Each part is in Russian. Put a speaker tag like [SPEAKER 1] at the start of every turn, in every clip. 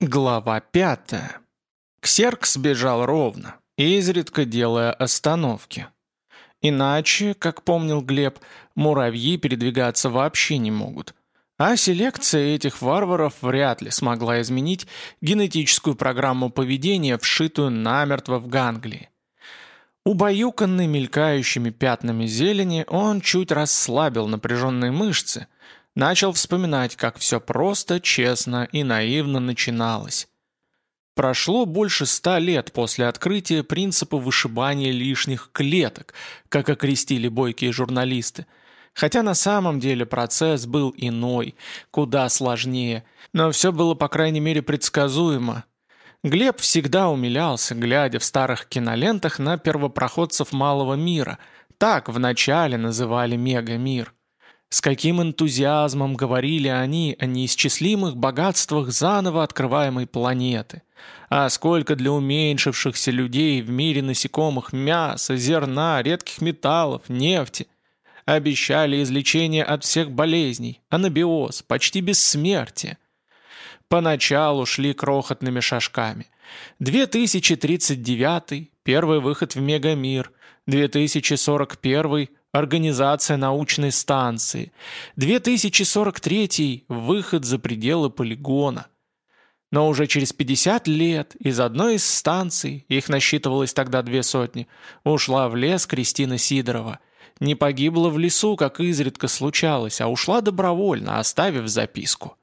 [SPEAKER 1] Глава пятая. Ксеркс бежал ровно, изредка делая остановки. Иначе, как помнил Глеб, муравьи передвигаться вообще не могут. А селекция этих варваров вряд ли смогла изменить генетическую программу поведения, вшитую намертво в ганглии. Убаюканный мелькающими пятнами зелени, он чуть расслабил напряженные мышцы – Начал вспоминать, как все просто, честно и наивно начиналось. Прошло больше ста лет после открытия принципа вышибания лишних клеток, как окрестили бойкие журналисты. Хотя на самом деле процесс был иной, куда сложнее, но все было по крайней мере предсказуемо. Глеб всегда умилялся, глядя в старых кинолентах на первопроходцев малого мира. Так вначале называли мегамир. С каким энтузиазмом говорили они о неисчислимых богатствах заново открываемой планеты. А сколько для уменьшившихся людей в мире насекомых мяса, зерна, редких металлов, нефти. Обещали излечение от всех болезней, анабиоз, почти бессмертие. Поначалу шли крохотными шажками. 2039 – первый выход в мегамир, 2041 Организация научной станции. 2043 – выход за пределы полигона. Но уже через 50 лет из одной из станций, их насчитывалось тогда две сотни, ушла в лес Кристина Сидорова. Не погибла в лесу, как изредка случалось, а ушла добровольно, оставив записку.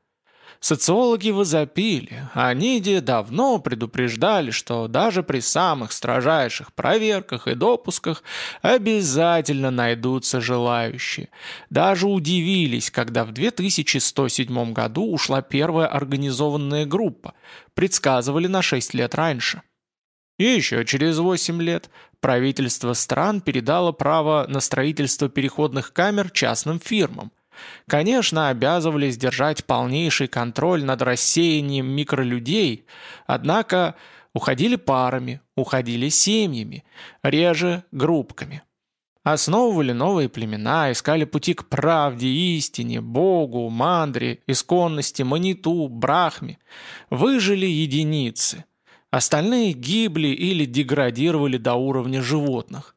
[SPEAKER 1] Социологи возопили, а Ниди давно предупреждали, что даже при самых строжайших проверках и допусках обязательно найдутся желающие. Даже удивились, когда в 2107 году ушла первая организованная группа, предсказывали на 6 лет раньше. И еще через 8 лет правительство стран передало право на строительство переходных камер частным фирмам – Конечно, обязывались держать полнейший контроль над рассеянием микролюдей, однако уходили парами, уходили семьями, реже группками. Основывали новые племена, искали пути к правде, истине, Богу, мандре, исконности, маниту, брахме. Выжили единицы. Остальные гибли или деградировали до уровня животных.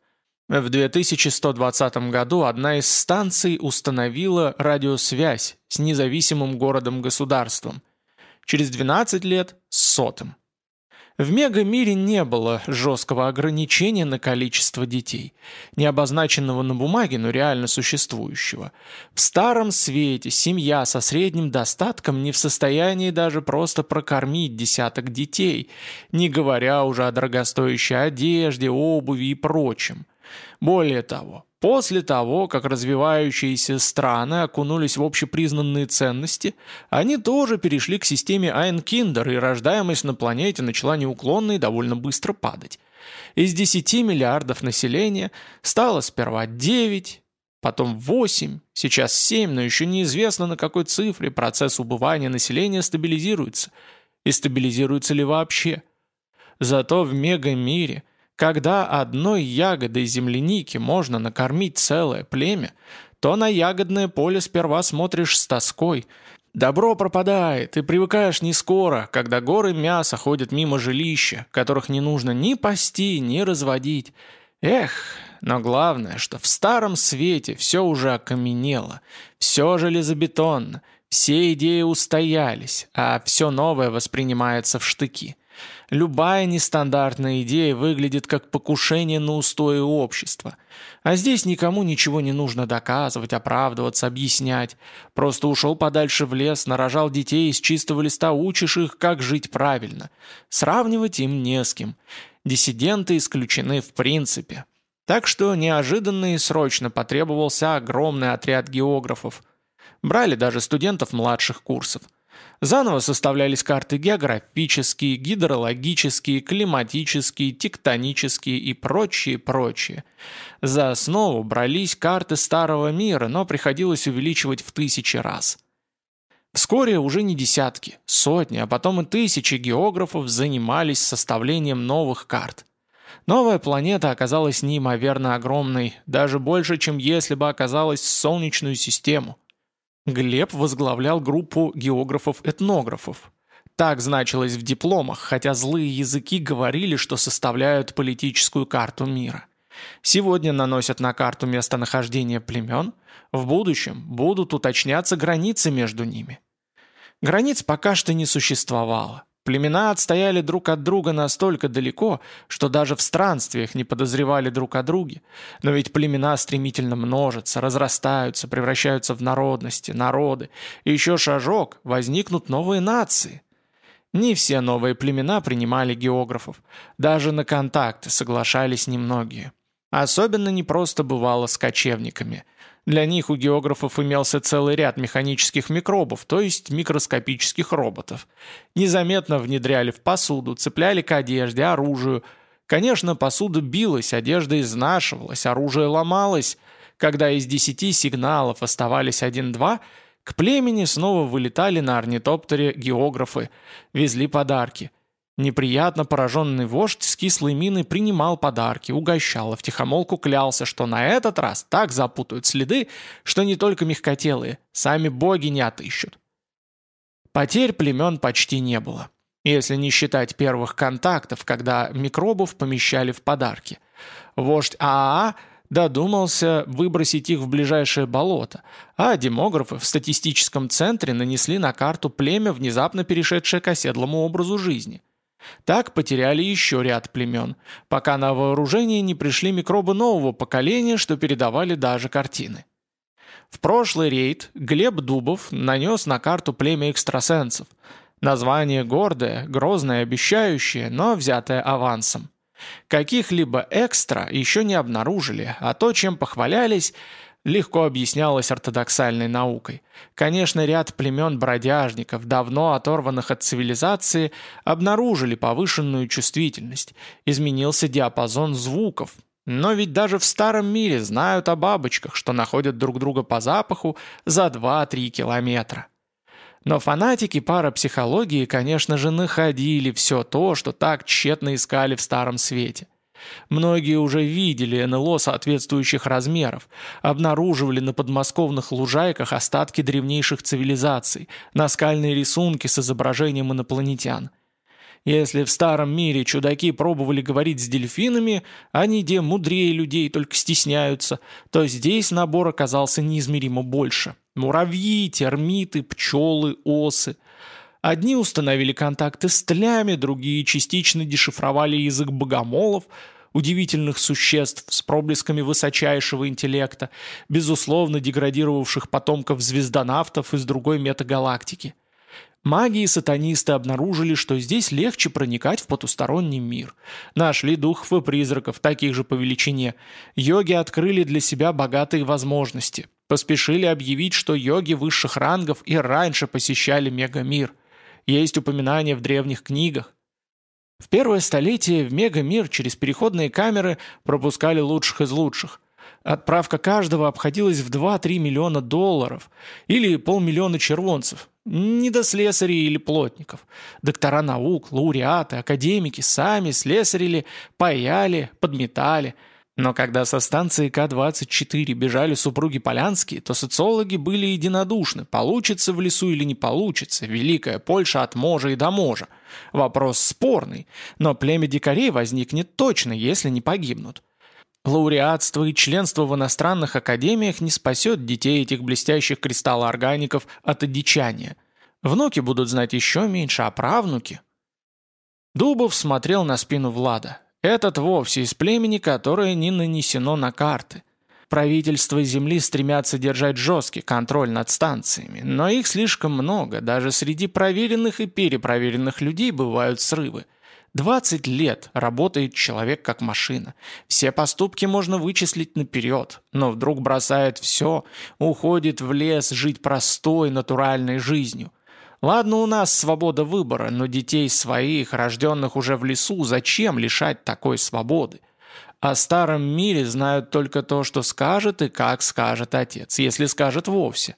[SPEAKER 1] В 2120 году одна из станций установила радиосвязь с независимым городом-государством. Через 12 лет – с сотым. В мегамире не было жесткого ограничения на количество детей, не обозначенного на бумаге, но реально существующего. В старом свете семья со средним достатком не в состоянии даже просто прокормить десяток детей, не говоря уже о дорогостоящей одежде, обуви и прочем. Более того, после того, как развивающиеся страны окунулись в общепризнанные ценности, они тоже перешли к системе Айнкиндер, и рождаемость на планете начала неуклонно и довольно быстро падать. Из 10 миллиардов населения стало сперва 9, потом 8, сейчас 7, но еще неизвестно на какой цифре процесс убывания населения стабилизируется. И стабилизируется ли вообще? Зато в мегамире – когда одной ягодой земляники можно накормить целое племя, то на ягодное поле сперва смотришь с тоской. Добро пропадает, и привыкаешь не скоро, когда горы мяса ходят мимо жилища, которых не нужно ни пасти, ни разводить. Эх, но главное, что в старом свете все уже окаменело, все железобетонно, все идеи устоялись, а все новое воспринимается в штыки. Любая нестандартная идея выглядит как покушение на устои общества. А здесь никому ничего не нужно доказывать, оправдываться, объяснять. Просто ушел подальше в лес, нарожал детей из чистого листа, учишь их, как жить правильно. Сравнивать им не с кем. Диссиденты исключены в принципе. Так что неожиданно и срочно потребовался огромный отряд географов. Брали даже студентов младших курсов. Заново составлялись карты географические, гидрологические, климатические, тектонические и прочие-прочие. За основу брались карты Старого мира, но приходилось увеличивать в тысячи раз. Вскоре уже не десятки, сотни, а потом и тысячи географов занимались составлением новых карт. Новая планета оказалась неимоверно огромной, даже больше, чем если бы оказалась в Солнечную систему – Глеб возглавлял группу географов-этнографов. Так значилось в дипломах, хотя злые языки говорили, что составляют политическую карту мира. Сегодня наносят на карту местонахождение племен, в будущем будут уточняться границы между ними. Границ пока что не существовало. Племена отстояли друг от друга настолько далеко, что даже в странствиях не подозревали друг о друге. Но ведь племена стремительно множатся, разрастаются, превращаются в народности, народы. И еще шажок, возникнут новые нации. Не все новые племена принимали географов. Даже на контакты соглашались немногие. Особенно непросто бывало с кочевниками – для них у географов имелся целый ряд механических микробов, то есть микроскопических роботов. Незаметно внедряли в посуду, цепляли к одежде, оружию. Конечно, посуда билась, одежда изнашивалась, оружие ломалось. Когда из десяти сигналов оставались один-два, к племени снова вылетали на орнитоптере географы, везли подарки. Неприятно пораженный вождь с кислой миной принимал подарки, угощал, а втихомолку клялся, что на этот раз так запутают следы, что не только мягкотелые, сами боги не отыщут. Потерь племен почти не было, если не считать первых контактов, когда микробов помещали в подарки. Вождь ААА додумался выбросить их в ближайшее болото, а демографы в статистическом центре нанесли на карту племя, внезапно перешедшее к оседлому образу жизни – так потеряли еще ряд племен, пока на вооружение не пришли микробы нового поколения, что передавали даже картины. В прошлый рейд Глеб Дубов нанес на карту племя экстрасенсов. Название гордое, грозное, обещающее, но взятое авансом. Каких-либо экстра еще не обнаружили, а то, чем похвалялись – легко объяснялось ортодоксальной наукой. Конечно, ряд племен-бродяжников, давно оторванных от цивилизации, обнаружили повышенную чувствительность, изменился диапазон звуков. Но ведь даже в старом мире знают о бабочках, что находят друг друга по запаху за 2-3 километра. Но фанатики парапсихологии, конечно же, находили все то, что так тщетно искали в Старом Свете. Многие уже видели НЛО соответствующих размеров, обнаруживали на подмосковных лужайках остатки древнейших цивилизаций, наскальные рисунки с изображением инопланетян. Если в старом мире чудаки пробовали говорить с дельфинами, они где мудрее людей только стесняются, то здесь набор оказался неизмеримо больше. Муравьи, термиты, пчелы, осы – Одни установили контакты с тлями, другие частично дешифровали язык богомолов, удивительных существ с проблесками высочайшего интеллекта, безусловно деградировавших потомков звездонавтов из другой метагалактики. Маги и сатанисты обнаружили, что здесь легче проникать в потусторонний мир. Нашли духов и призраков, таких же по величине. Йоги открыли для себя богатые возможности. Поспешили объявить, что йоги высших рангов и раньше посещали мегамир – есть упоминания в древних книгах. В первое столетие в мегамир через переходные камеры пропускали лучших из лучших. Отправка каждого обходилась в 2-3 миллиона долларов или полмиллиона червонцев. Не до слесарей или плотников. Доктора наук, лауреаты, академики сами слесарили, паяли, подметали – но когда со станции К-24 бежали супруги Полянские, то социологи были единодушны, получится в лесу или не получится, Великая Польша от можа и до можа. Вопрос спорный, но племя дикарей возникнет точно, если не погибнут. Лауреатство и членство в иностранных академиях не спасет детей этих блестящих кристаллооргаников от одичания. Внуки будут знать еще меньше, а правнуки... Дубов смотрел на спину Влада. Этот вовсе из племени, которое не нанесено на карты. Правительства Земли стремятся держать жесткий контроль над станциями, но их слишком много, даже среди проверенных и перепроверенных людей бывают срывы. 20 лет работает человек как машина. Все поступки можно вычислить наперед, но вдруг бросает все, уходит в лес жить простой, натуральной жизнью. Ладно, у нас свобода выбора, но детей своих, рожденных уже в лесу, зачем лишать такой свободы? О старом мире знают только то, что скажет и как скажет отец, если скажет вовсе.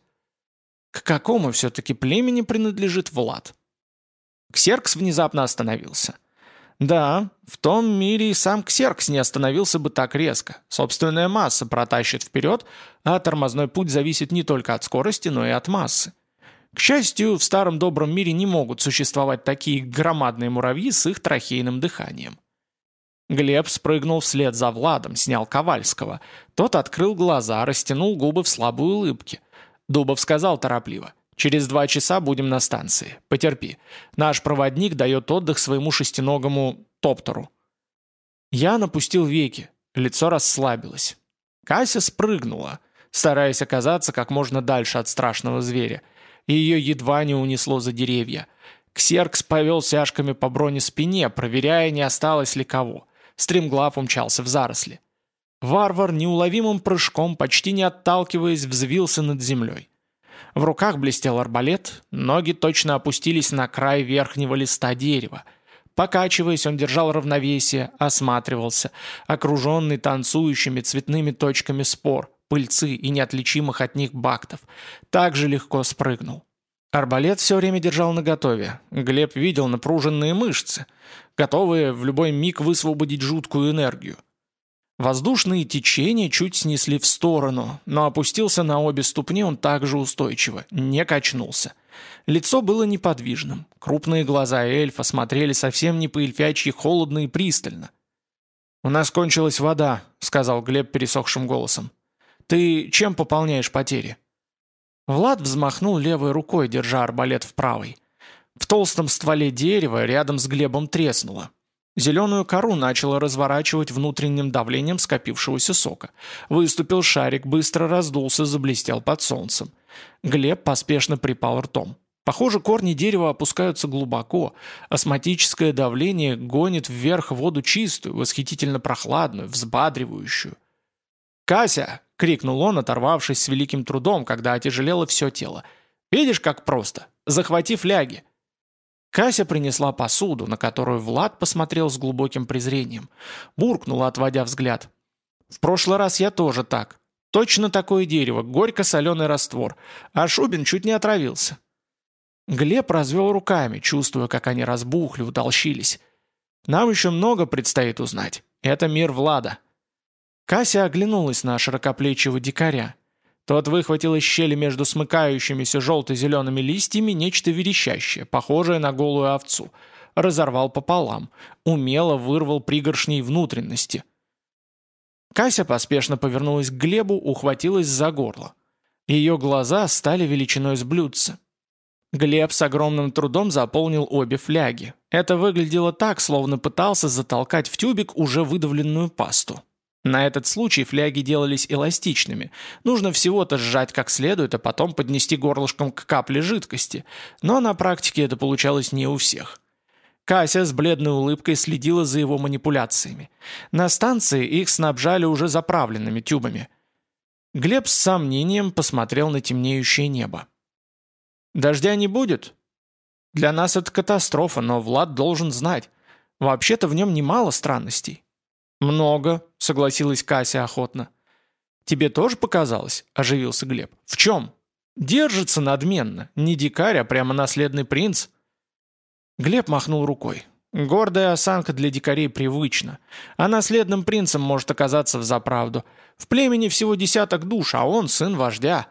[SPEAKER 1] К какому все-таки племени принадлежит Влад? Ксеркс внезапно остановился. Да, в том мире и сам Ксеркс не остановился бы так резко. Собственная масса протащит вперед, а тормозной путь зависит не только от скорости, но и от массы. К счастью, в старом добром мире не могут существовать такие громадные муравьи с их трахейным дыханием. Глеб спрыгнул вслед за Владом, снял Ковальского. Тот открыл глаза, растянул губы в слабой улыбке. Дубов сказал торопливо. «Через два часа будем на станции. Потерпи. Наш проводник дает отдых своему шестиногому топтору». Я напустил веки. Лицо расслабилось. Кася спрыгнула, стараясь оказаться как можно дальше от страшного зверя. И ее едва не унесло за деревья. Ксеркс повел сяжками по бронеспине, проверяя, не осталось ли кого. Стремглав умчался в заросли. Варвар неуловимым прыжком, почти не отталкиваясь, взвился над землей. В руках блестел арбалет, ноги точно опустились на край верхнего листа дерева. Покачиваясь, он держал равновесие, осматривался, окруженный танцующими цветными точками спор, пыльцы и неотличимых от них бактов. Так же легко спрыгнул. Арбалет все время держал наготове. Глеб видел напруженные мышцы, готовые в любой миг высвободить жуткую энергию. Воздушные течения чуть снесли в сторону, но опустился на обе ступни он также устойчиво, не качнулся. Лицо было неподвижным, крупные глаза эльфа смотрели совсем не по-эльфячьи холодно и пристально. «У нас кончилась вода», — сказал Глеб пересохшим голосом. «Ты чем пополняешь потери?» Влад взмахнул левой рукой, держа арбалет в правой. В толстом стволе дерева рядом с Глебом треснуло. Зеленую кору начало разворачивать внутренним давлением скопившегося сока. Выступил шарик, быстро раздулся, заблестел под солнцем. Глеб поспешно припал ртом. Похоже, корни дерева опускаются глубоко. Осматическое давление гонит вверх воду чистую, восхитительно прохладную, взбадривающую. «Кася!» — крикнул он, оторвавшись с великим трудом, когда отяжелело все тело. «Видишь, как просто? Захвати фляги!» Кася принесла посуду, на которую Влад посмотрел с глубоким презрением. Буркнула, отводя взгляд. «В прошлый раз я тоже так. Точно такое дерево, горько-соленый раствор. А Шубин чуть не отравился». Глеб развел руками, чувствуя, как они разбухли, утолщились. «Нам еще много предстоит узнать. Это мир Влада. Кася оглянулась на широкоплечего дикаря. Тот выхватил из щели между смыкающимися желто-зелеными листьями нечто верещащее, похожее на голую овцу. Разорвал пополам. Умело вырвал пригоршней внутренности. Кася поспешно повернулась к Глебу, ухватилась за горло. Ее глаза стали величиной с блюдца. Глеб с огромным трудом заполнил обе фляги. Это выглядело так, словно пытался затолкать в тюбик уже выдавленную пасту. На этот случай фляги делались эластичными. Нужно всего-то сжать как следует, а потом поднести горлышком к капле жидкости. Но на практике это получалось не у всех. Кася с бледной улыбкой следила за его манипуляциями. На станции их снабжали уже заправленными тюбами. Глеб с сомнением посмотрел на темнеющее небо. «Дождя не будет?» «Для нас это катастрофа, но Влад должен знать. Вообще-то в нем немало странностей. «Много», — согласилась Кася охотно. «Тебе тоже показалось?» — оживился Глеб. «В чем?» «Держится надменно. Не дикарь, а прямо наследный принц». Глеб махнул рукой. «Гордая осанка для дикарей привычна. А наследным принцем может оказаться взаправду. В племени всего десяток душ, а он сын вождя.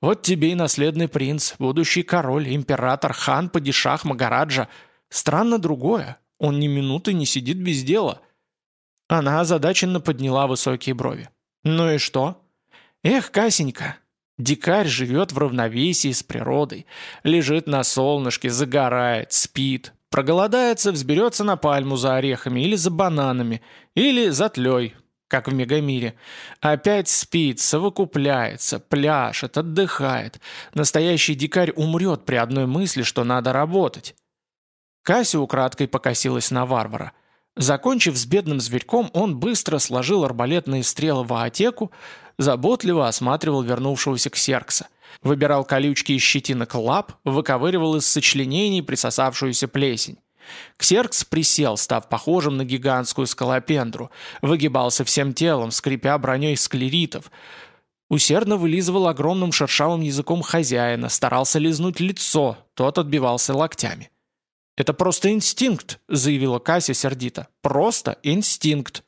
[SPEAKER 1] Вот тебе и наследный принц, будущий король, император, хан, падишах, магараджа. Странно другое. Он ни минуты не сидит без дела». Она озадаченно подняла высокие брови. «Ну и что?» «Эх, Касенька, дикарь живет в равновесии с природой, лежит на солнышке, загорает, спит, проголодается, взберется на пальму за орехами или за бананами, или за тлей, как в Мегамире. Опять спит, совокупляется, пляшет, отдыхает. Настоящий дикарь умрет при одной мысли, что надо работать». Кася украдкой покосилась на варвара. Закончив с бедным зверьком, он быстро сложил арбалетные стрелы в аотеку, заботливо осматривал вернувшегося ксеркса, выбирал колючки из щетинок лап, выковыривал из сочленений присосавшуюся плесень. Ксеркс присел, став похожим на гигантскую скалопендру, выгибался всем телом, скрипя броней склеритов, усердно вылизывал огромным шершавым языком хозяина, старался лизнуть лицо, тот отбивался локтями. «Это просто инстинкт», — заявила Кася сердито. «Просто инстинкт».